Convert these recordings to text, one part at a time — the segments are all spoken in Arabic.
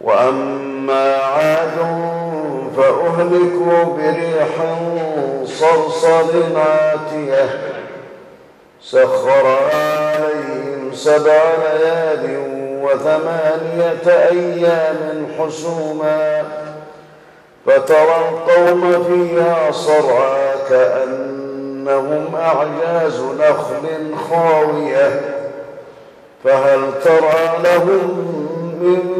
وأما عاد فأهلكوا بريح صرصر عاتية سخر عليهم سبع ليال وثمانية أيام حسوما فترى القوم فيها صرعا كأنهم أعجاز نخل خاوية فهل ترى لهم من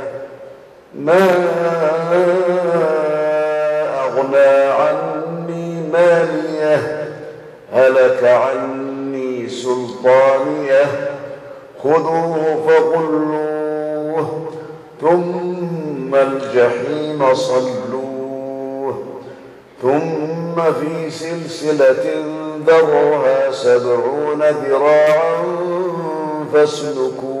ما أغنى عني مالية هلك عني سلطانية. خذوه فغلوه ثم الجحيم صلوه. ثم في سلسلة ذرها سبعون ذراعا فاسلكوه.